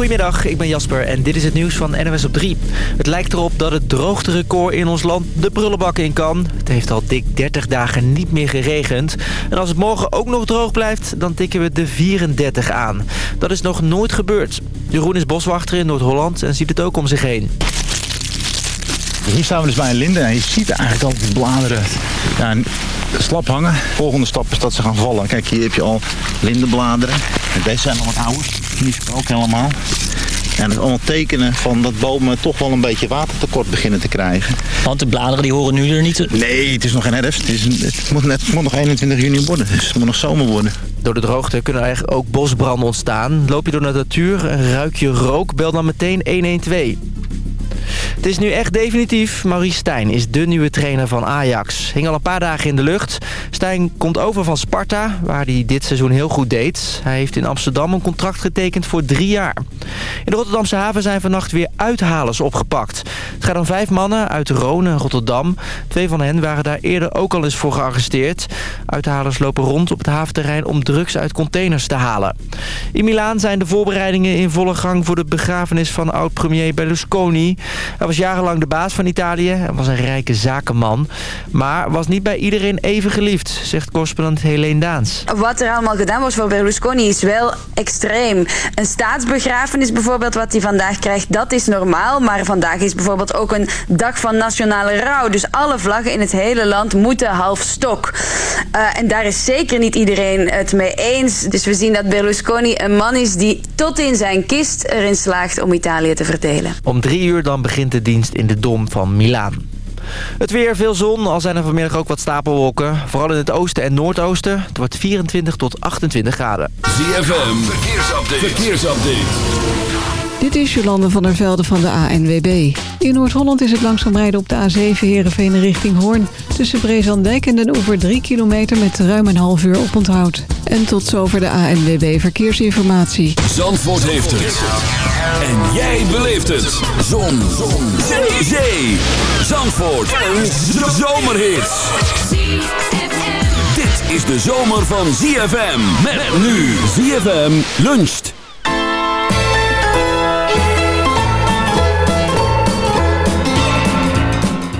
Goedemiddag, ik ben Jasper en dit is het nieuws van NWS op 3. Het lijkt erop dat het droogterecord in ons land de prullenbak in kan. Het heeft al dik 30 dagen niet meer geregend. En als het morgen ook nog droog blijft, dan tikken we de 34 aan. Dat is nog nooit gebeurd. Jeroen is boswachter in Noord-Holland en ziet het ook om zich heen. Hier staan we dus bij een linde en je ziet eigenlijk al die bladeren ja, slap hangen. Volgende stap is dat ze gaan vallen. Kijk, hier heb je al lindenbladeren. En deze zijn nog wat ouder. Die zie ik ook helemaal. En dat is allemaal tekenen van dat bomen toch wel een beetje watertekort beginnen te krijgen. Want de bladeren die horen nu er niet... Nee, het is nog geen herfst. Het, is een- het, moet, net, het moet nog 21 juni worden. Dus het moet nog zomer worden. Door de droogte kunnen er eigenlijk ook bosbranden ontstaan. Loop je door de natuur en ruik je rook, bel dan meteen 112. Het is nu echt definitief. Maurice Stijn is de nieuwe trainer van Ajax. Hing al een paar dagen in de lucht. Stijn komt over van Sparta, waar hij dit seizoen heel goed deed. Hij heeft in Amsterdam een contract getekend voor drie jaar. In de Rotterdamse haven zijn vannacht weer uithalers opgepakt. Het gaat om vijf mannen uit en Rotterdam. Twee van hen waren daar eerder ook al eens voor gearresteerd. Uithalers lopen rond op het haventerrein om drugs uit containers te halen. In Milaan zijn de voorbereidingen in volle gang voor de begrafenis van oud-premier Berlusconi. Hij was jarenlang de baas van Italië en was een rijke zakenman. Maar was niet bij iedereen even geliefd, zegt correspondent Helene Daans. Wat er allemaal gedaan wordt voor Berlusconi is wel extreem. Een staatsbegrafenis bijvoorbeeld, wat hij vandaag krijgt, dat is normaal. Maar vandaag is bijvoorbeeld ook een dag van nationale rouw. Dus alle vlaggen in het hele land moeten half stok. Eh, en daar is zeker niet iedereen het mee eens. Dus we zien dat Berlusconi een man is die tot in zijn kist erin slaagt om Italië te verdelen. Om drie uur dan begint de dienst in de Dom van Milaan. Het weer, veel zon, al zijn er vanmiddag ook wat stapelwolken. Vooral in het oosten en noordoosten. Het wordt 24 tot 28 graden. ZFM, verkeersupdate. verkeersupdate. Dit is Jolande van der Velde van de ANWB. In Noord-Holland is het langzaam rijden op de A7 Heerenveen richting Hoorn. Tussen Brezandijk en Den Oever 3 kilometer met ruim een half uur oponthoud. En tot zover de ANWB Verkeersinformatie. Zandvoort heeft het. En jij beleeft het. Zon. Zon. Zee. Zandvoort. Een zomerhit. Dit is de zomer van ZFM. Met nu ZFM luncht.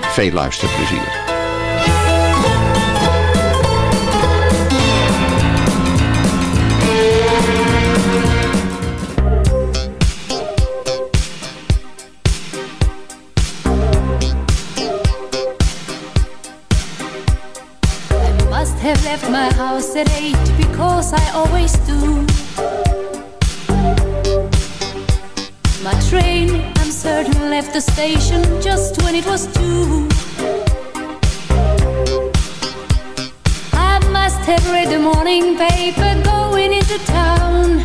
Veel luisterplezier. Have left my house at eight because I always do. My train, I'm certain, left the station when it was due. I must have read the morning paper going into town.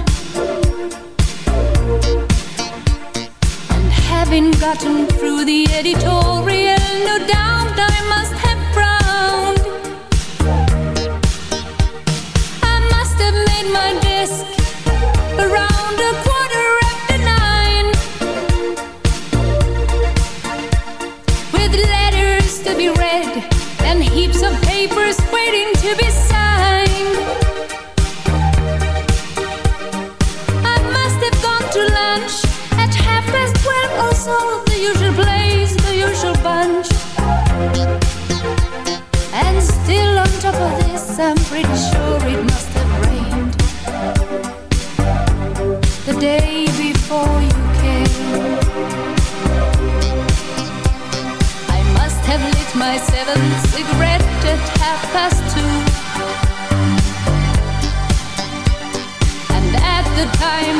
And having gotten through the editorial, no doubt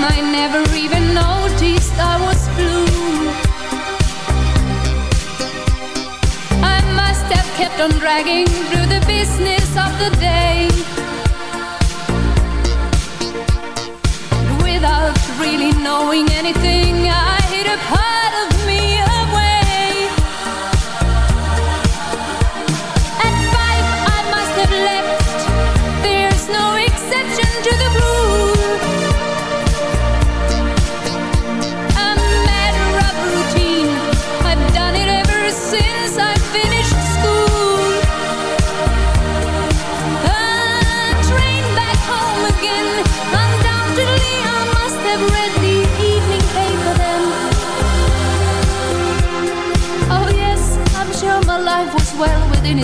I never even noticed I was on dragging through the business of the day. Without really knowing anything, I well within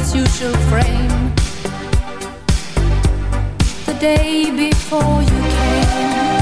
its usual frame. The day before you came.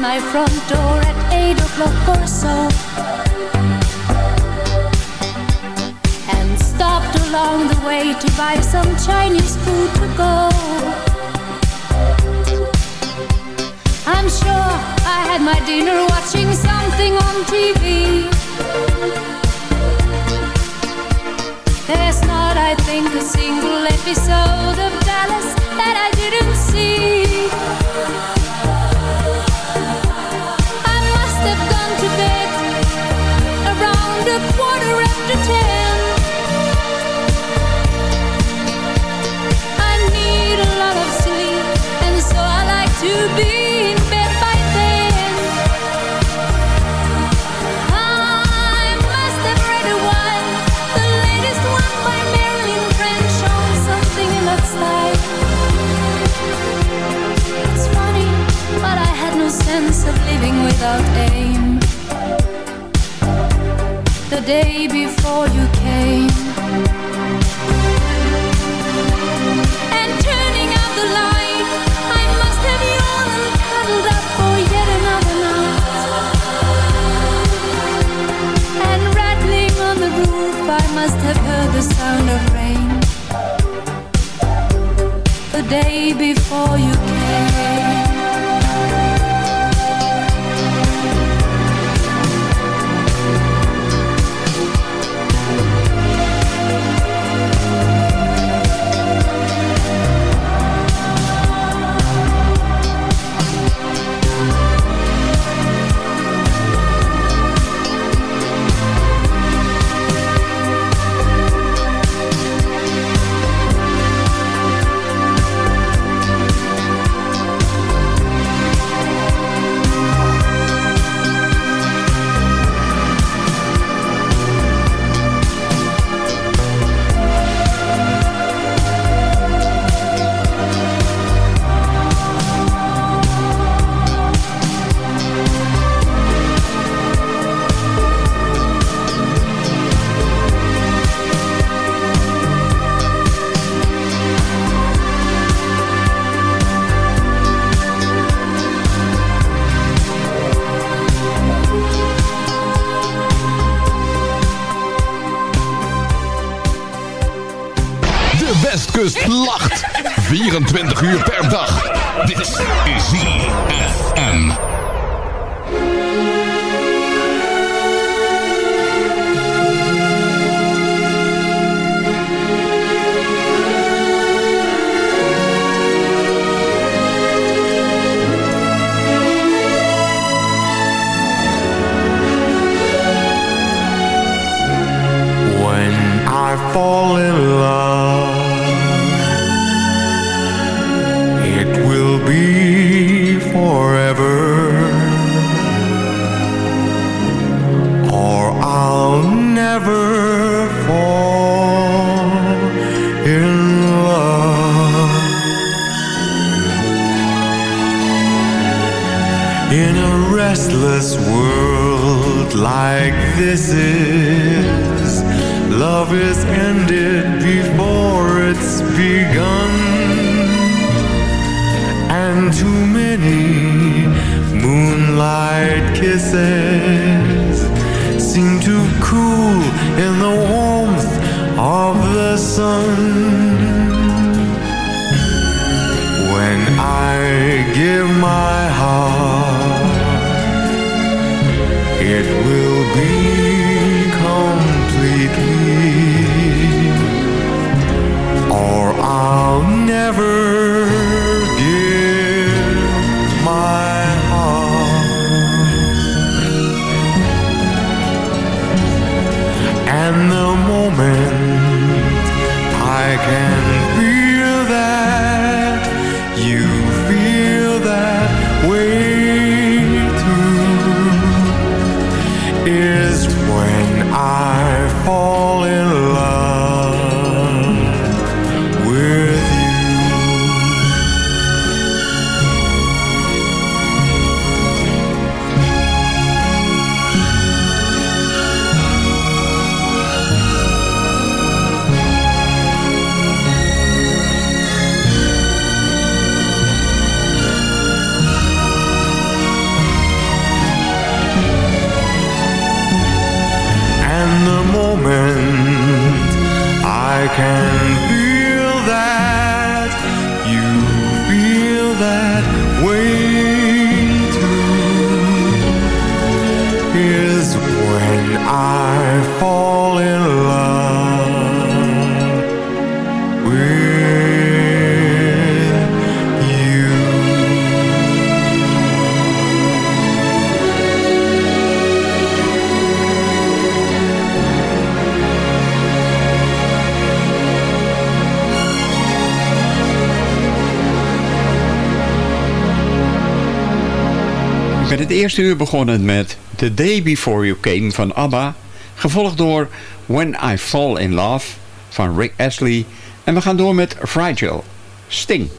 My front door at eight o'clock or so. And stopped along the way to buy some Chinese food to go. I'm sure I had my dinner watching something on TV. There's not, I think, a single episode of Dallas that I didn't see. Sense of living without aim. The day before you came. And turning out the light, I must have yawned and cuddled up for yet another night. And rattling on the roof, I must have heard the sound of rain. The day before you uur per uur begonnen met The Day Before You Came van ABBA. Gevolgd door When I Fall In Love van Rick Astley. En we gaan door met Fragile, Sting.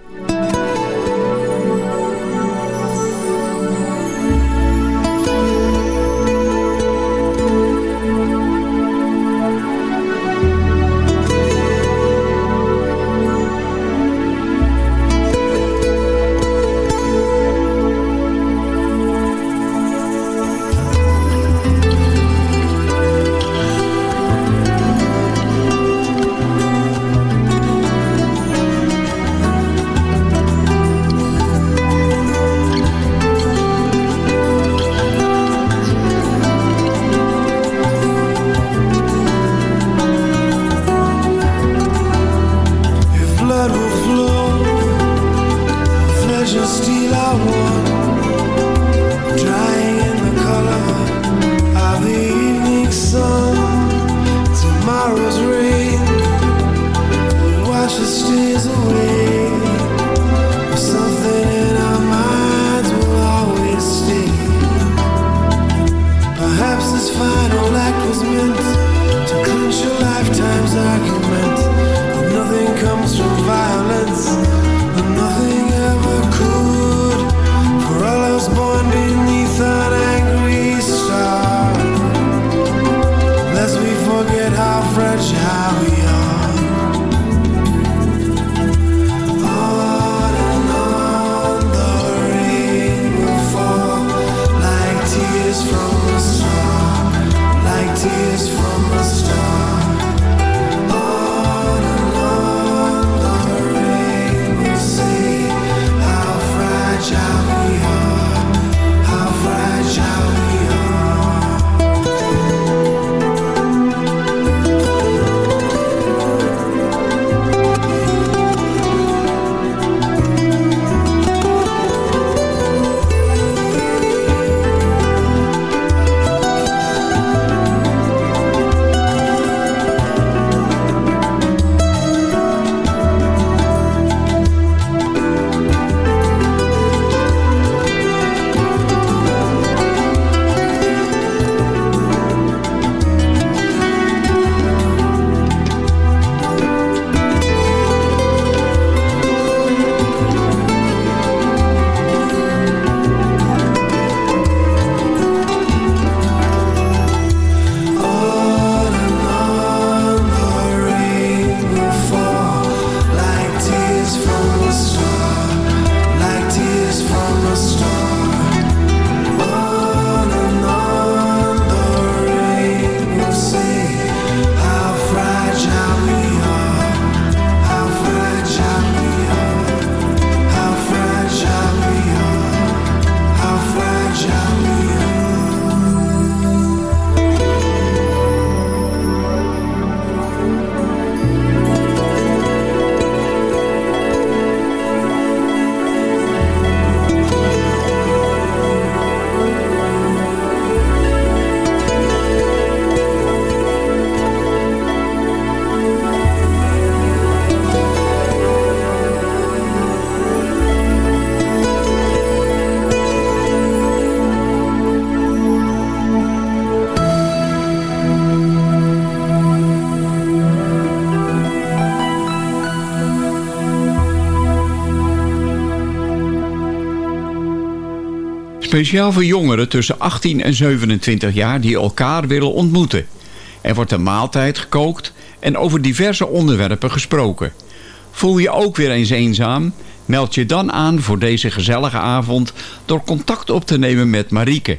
Speciaal voor jongeren tussen 18 en 27 jaar die elkaar willen ontmoeten. Er wordt een maaltijd gekookt en over diverse onderwerpen gesproken. Voel je ook weer eens eenzaam? Meld je dan aan voor deze gezellige avond door contact op te nemen met Marieke.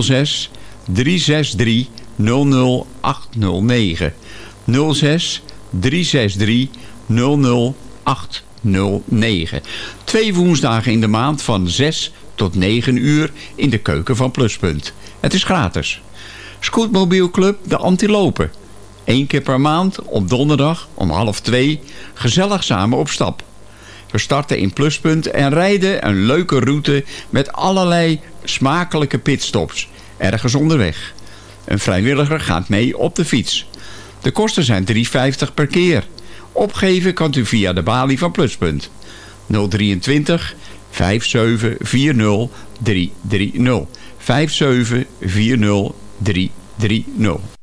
06 363 00809 06 363 00809 Twee woensdagen in de maand van 6 tot 9 uur in de keuken van Pluspunt. Het is gratis. Scootmobiel Club De Antilopen. Eén keer per maand op donderdag om half twee gezellig samen op stap. We starten in Pluspunt en rijden een leuke route met allerlei smakelijke pitstops. Ergens onderweg. Een vrijwilliger gaat mee op de fiets. De kosten zijn 3,50 per keer. Opgeven kan u via de balie van Pluspunt. 023 5740330. 5740330.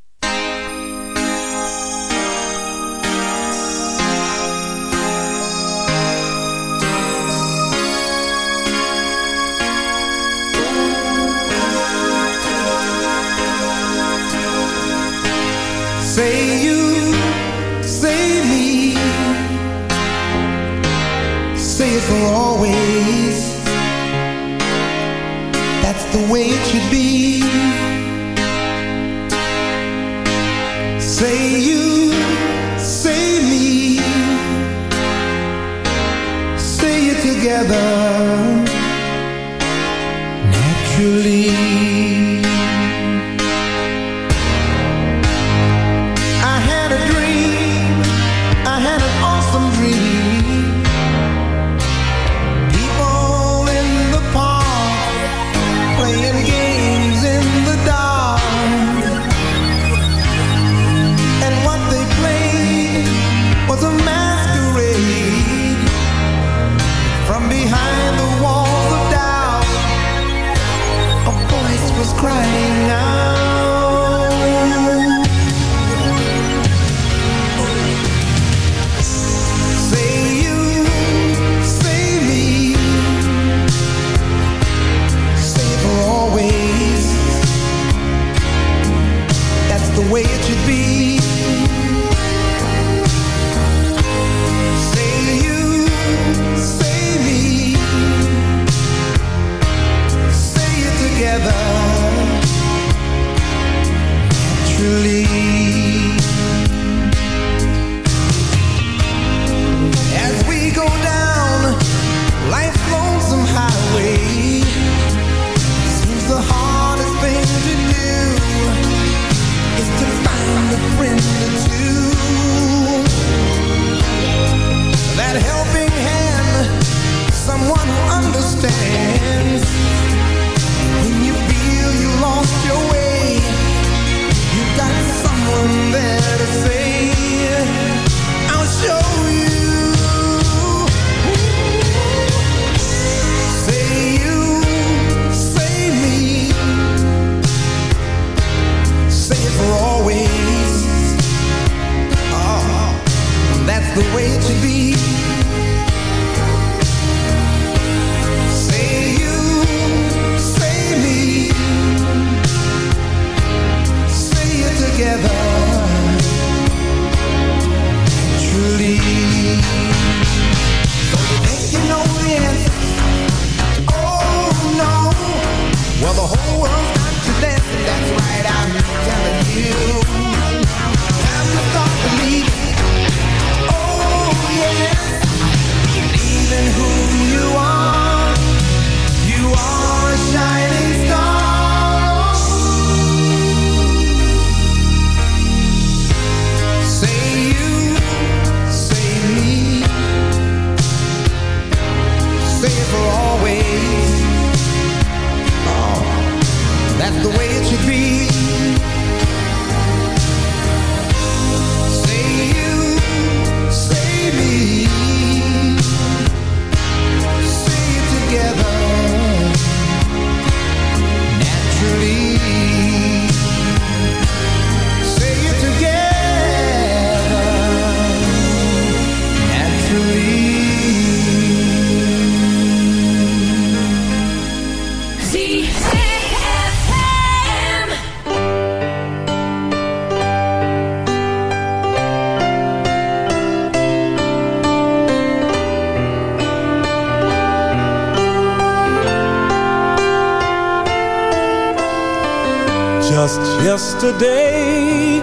Today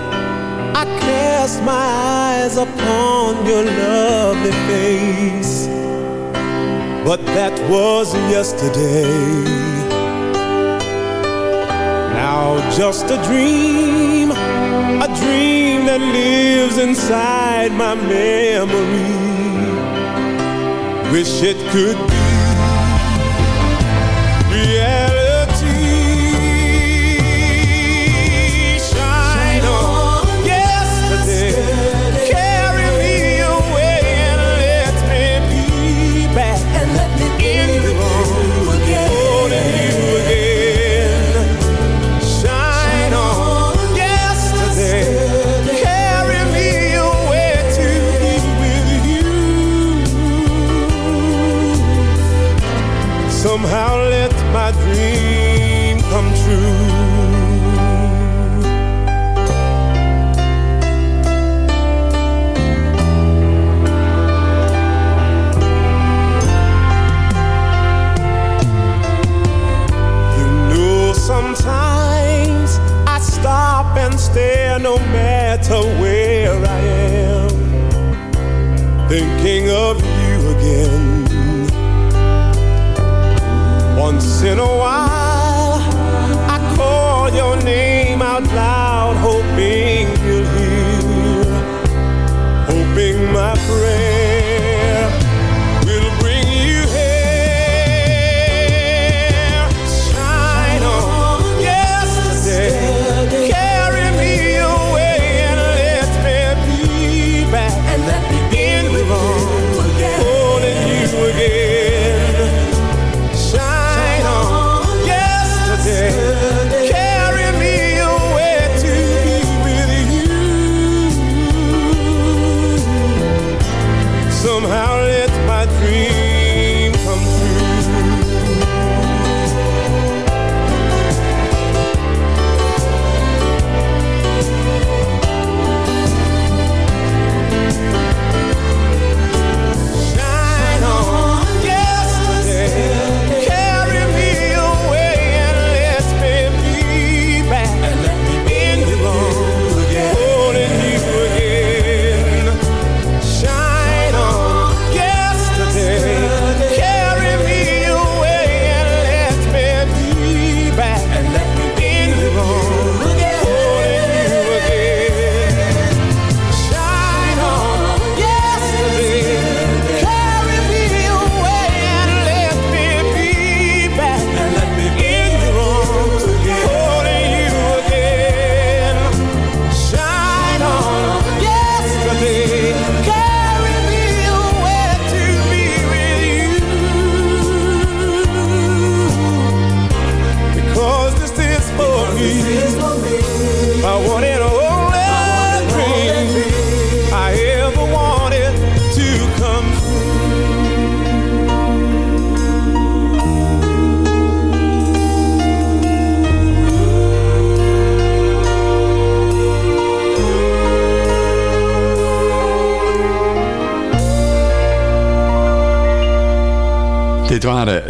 I cast my eyes upon your lovely face. But that was yesterday. Now just a dream A dream that lives inside my memory. Wish it could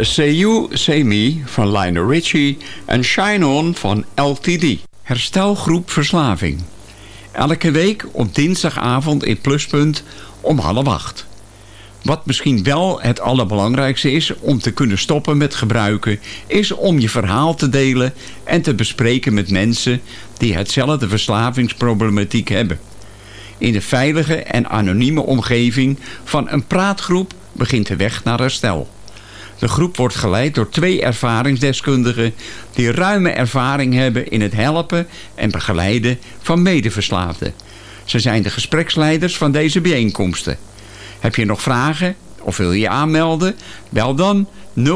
Say You, Say Me van Lionel Richie en Shine On van LTD. Herstelgroep Verslaving. Elke week op dinsdagavond in Pluspunt om half acht. Wat misschien wel het allerbelangrijkste is om te kunnen stoppen met gebruiken... is om je verhaal te delen en te bespreken met mensen... die hetzelfde verslavingsproblematiek hebben. In de veilige en anonieme omgeving van een praatgroep begint de weg naar herstel. De groep wordt geleid door twee ervaringsdeskundigen... die ruime ervaring hebben in het helpen en begeleiden van medeverslaafden. Ze zijn de gespreksleiders van deze bijeenkomsten. Heb je nog vragen of wil je aanmelden? Bel dan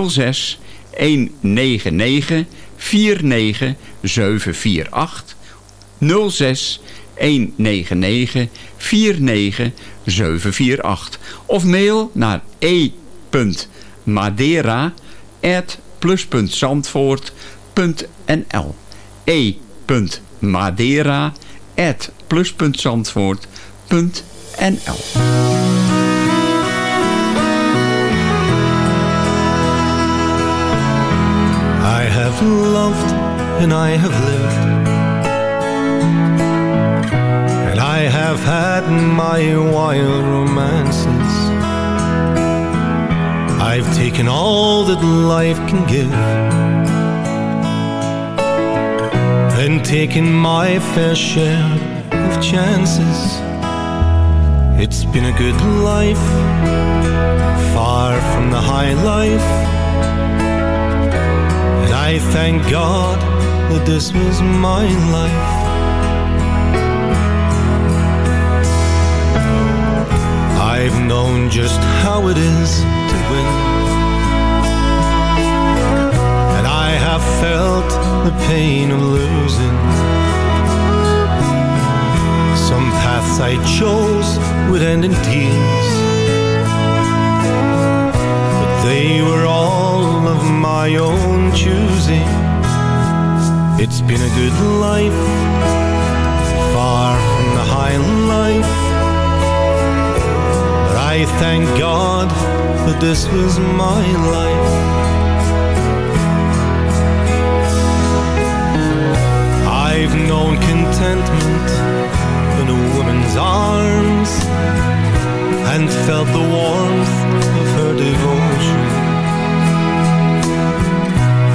06 199 49748 06 199 49748 of mail naar e.madera@plus.zandvoort.nl e.madera@plus.zandvoort.nl I have loved and I have lived And I have had my wild romances. I've taken all that life can give and taken my fair share of chances. It's been a good life, far from the high life. And I thank God that this was my life. I've known just how it is to win. And I have felt the pain of losing. Some paths I chose would end in tears. But they were all of my own choosing. It's been a good life, far from the high life. I thank God that this was my life. I've known contentment in a woman's arms and felt the warmth of her devotion.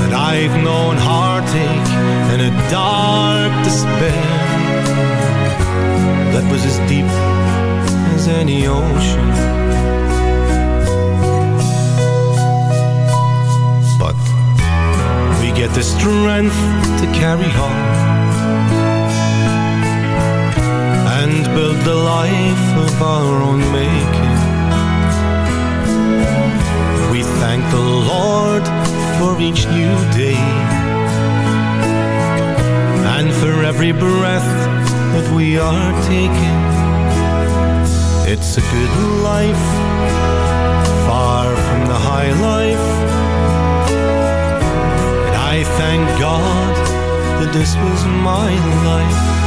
And I've known heartache and a dark despair that was as deep as any ocean. But we get the strength to carry on and build the life of our own making. We thank the Lord for each new day and for every breath that we are taking. It's a good life, far from the high life. And I thank God that this was my life.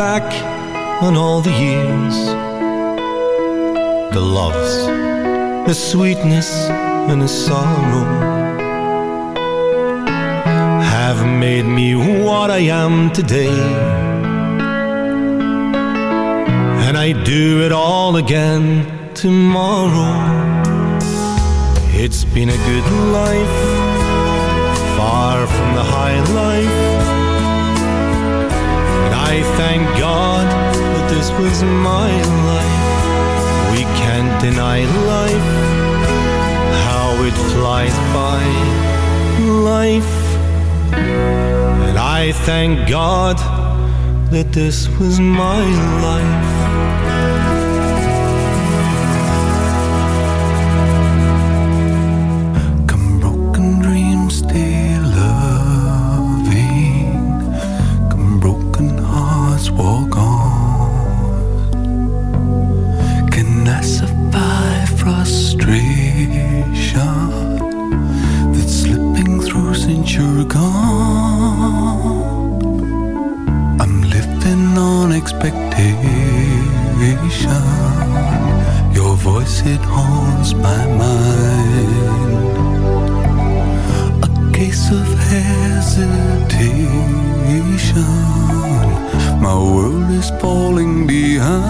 Back on all the years, the loves, the sweetness, and the sorrow have made me what I am today. And I do it all again tomorrow. It's been a good life, far from the high life. And I thank was my life. We can't deny life, how it flies by. Life. And I thank God that this was my life. It haunts my mind. A case of hesitation. My world is falling behind.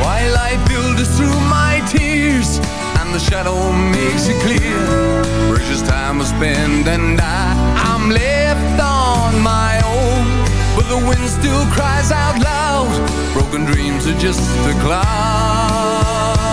While I filter through my tears and the shadow makes it clear. Precious time I spend and I, I'm left on my the wind still cries out loud. Broken dreams are just a cloud.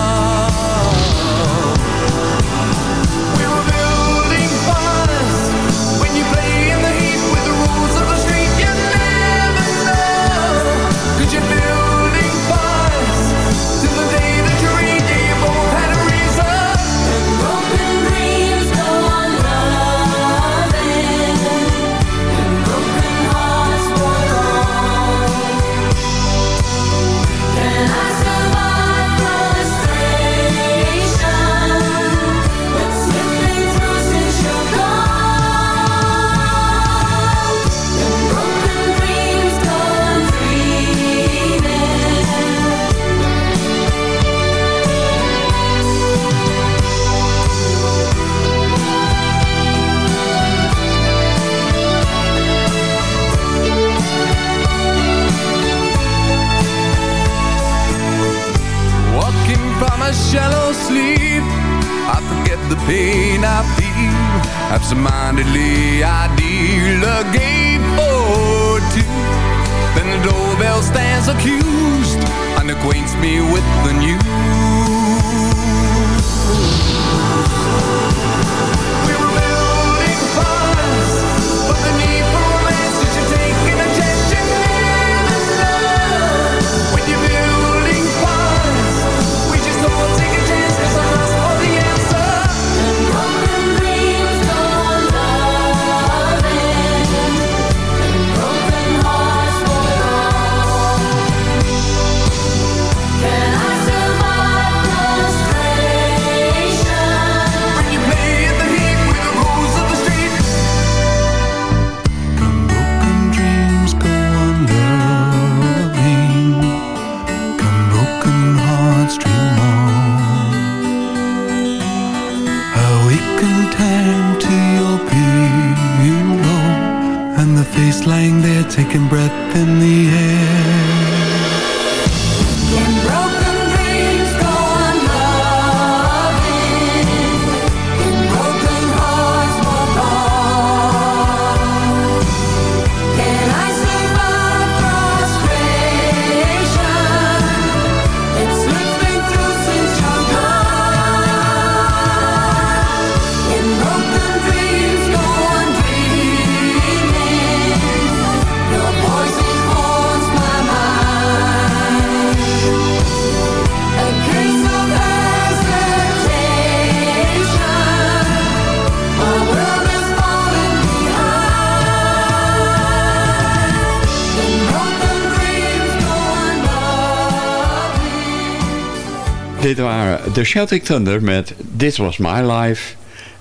Waren The Celtic Thunder met This Was My Life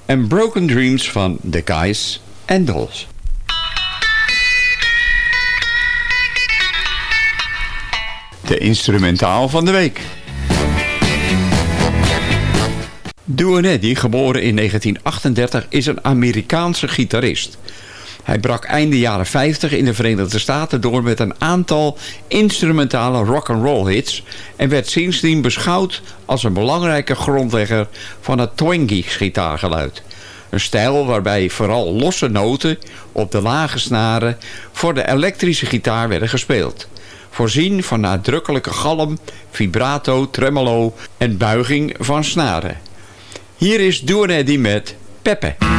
en Broken Dreams van The Guys and Dolls. De instrumentaal van de week. Duane Eddy, geboren in 1938, is een Amerikaanse gitarist. Hij brak einde jaren 50 in de Verenigde Staten door met een aantal instrumentale rock'n'roll hits en werd sindsdien beschouwd als een belangrijke grondlegger van het twangy gitaargeluid. Een stijl waarbij vooral losse noten op de lage snaren voor de elektrische gitaar werden gespeeld. Voorzien van nadrukkelijke galm, vibrato, tremolo en buiging van snaren. Hier is Duane Eddy met Peppe.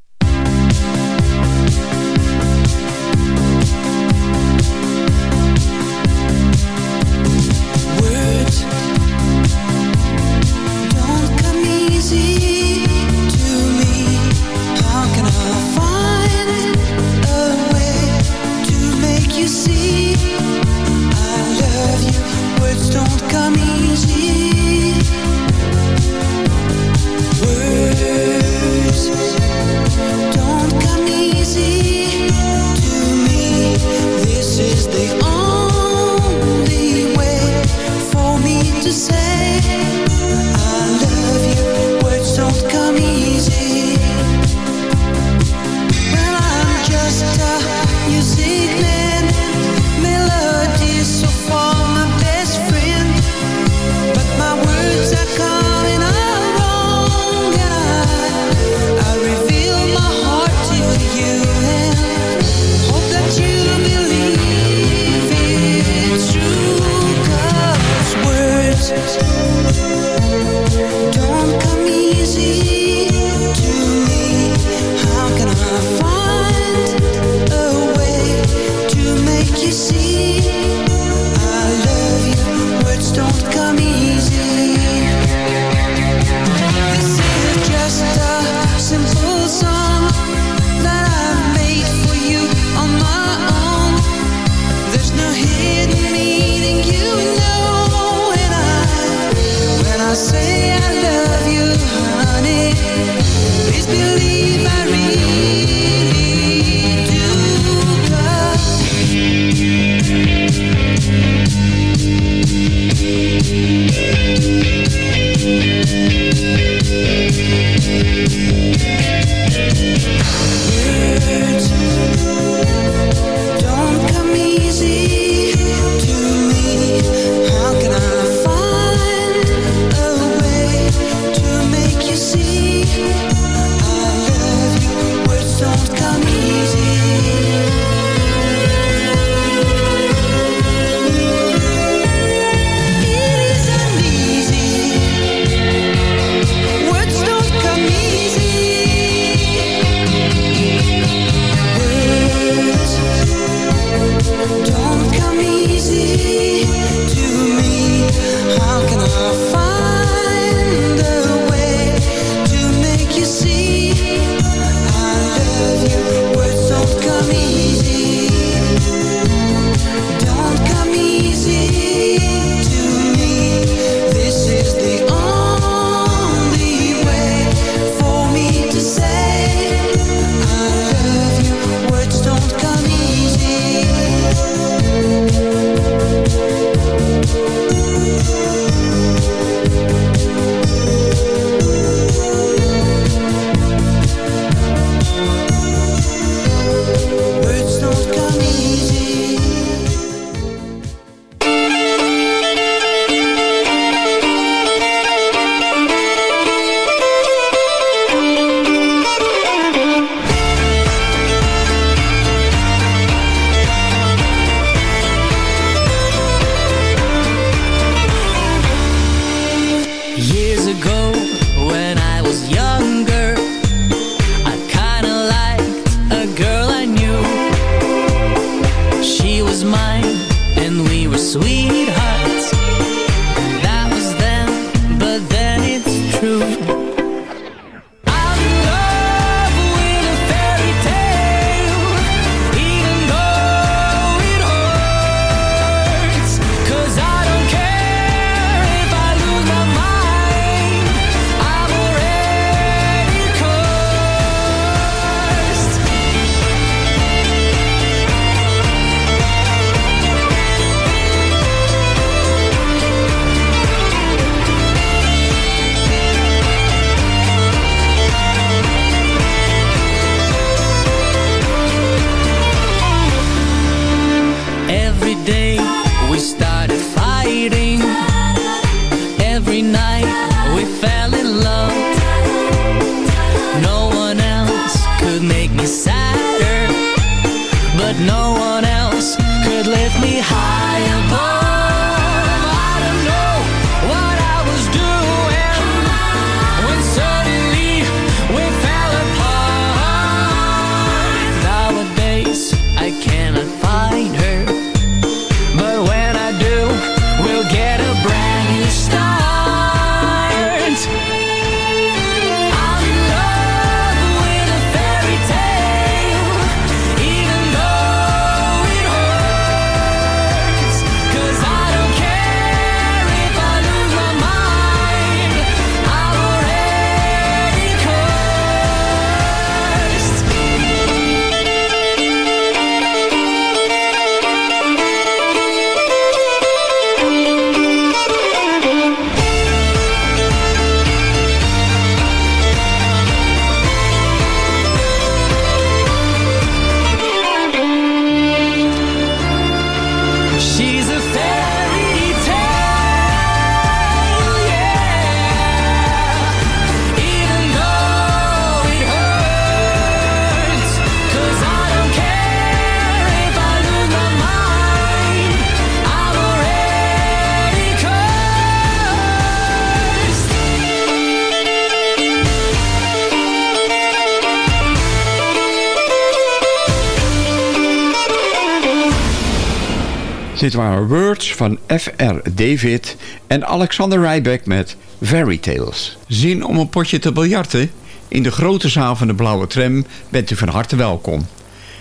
Dit waren Words van F.R. David en Alexander Rybak met Fairy Tales. Zin om een potje te biljarten? In de grote zaal van de Blauwe Tram bent u van harte welkom.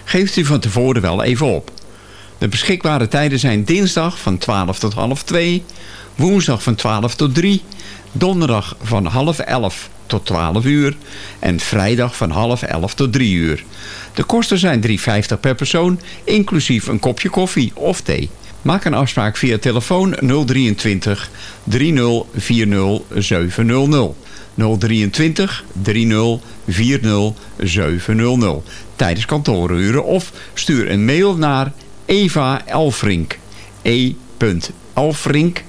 Geeft u van tevoren wel even op. De beschikbare tijden zijn dinsdag van 12 tot half 2, woensdag van 12 tot 3, donderdag van half 11 tot 12 uur en vrijdag van half 11 tot 3 uur. De kosten zijn 3,50 per persoon, inclusief een kopje koffie of thee. Maak een afspraak via telefoon 023 3040 700. 023 3040 700 tijdens kantooruren of stuur een mail naar Eva Elfrink e.elfrink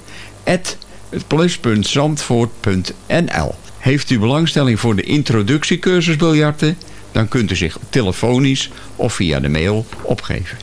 plus.zandvoort.nl Heeft u belangstelling voor de introductiecursus biljarten? Dan kunt u zich telefonisch of via de mail opgeven.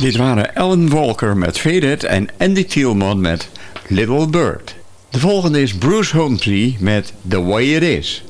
Dit waren Alan Walker met Faded en Andy Thielman met Little Bird. De volgende is Bruce Holmsley met The Way It Is.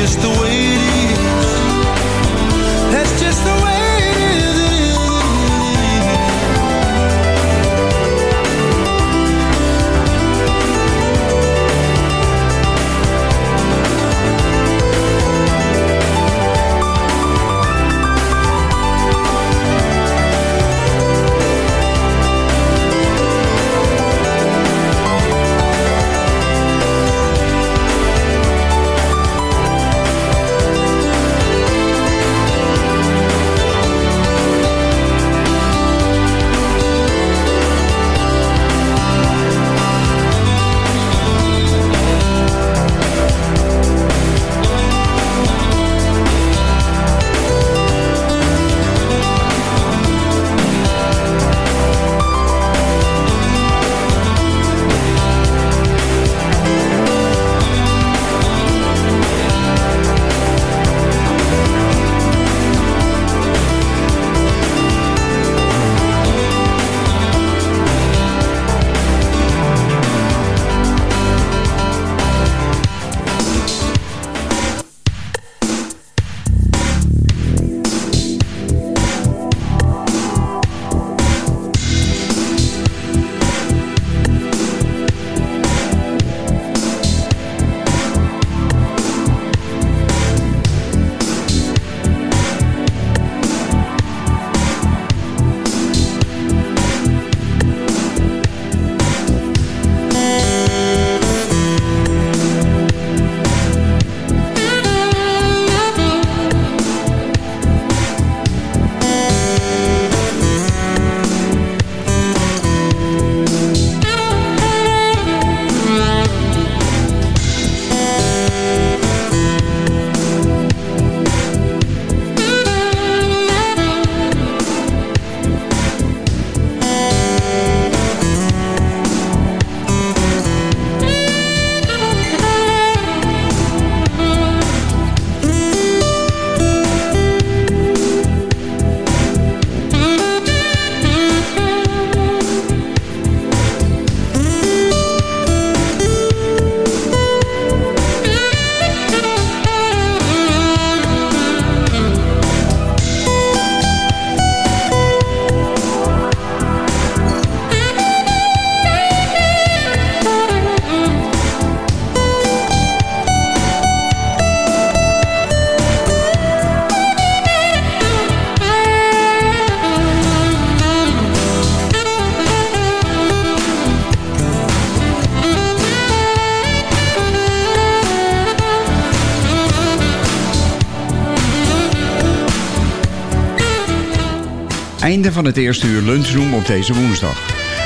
Just the way van het eerste uur lunchroom op deze woensdag.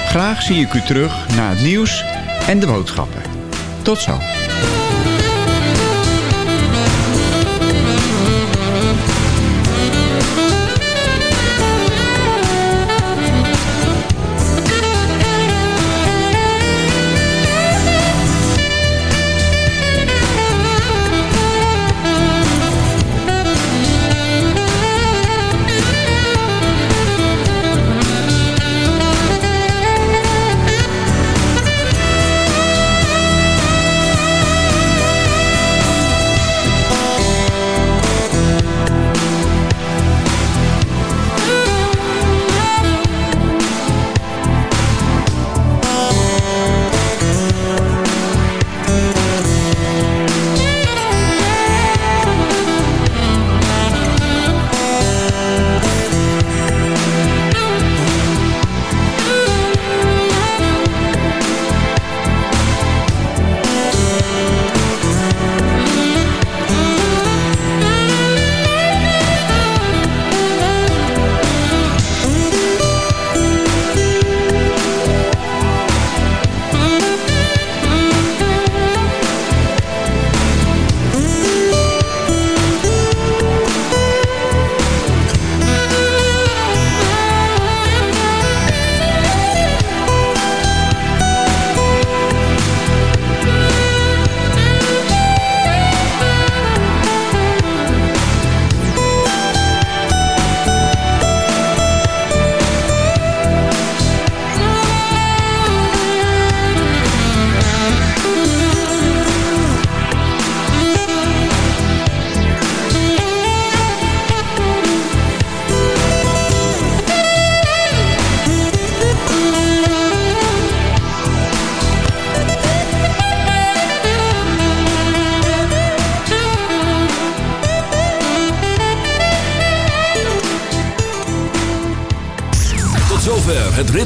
Graag zie ik u terug na het nieuws en de boodschappen. Tot zo.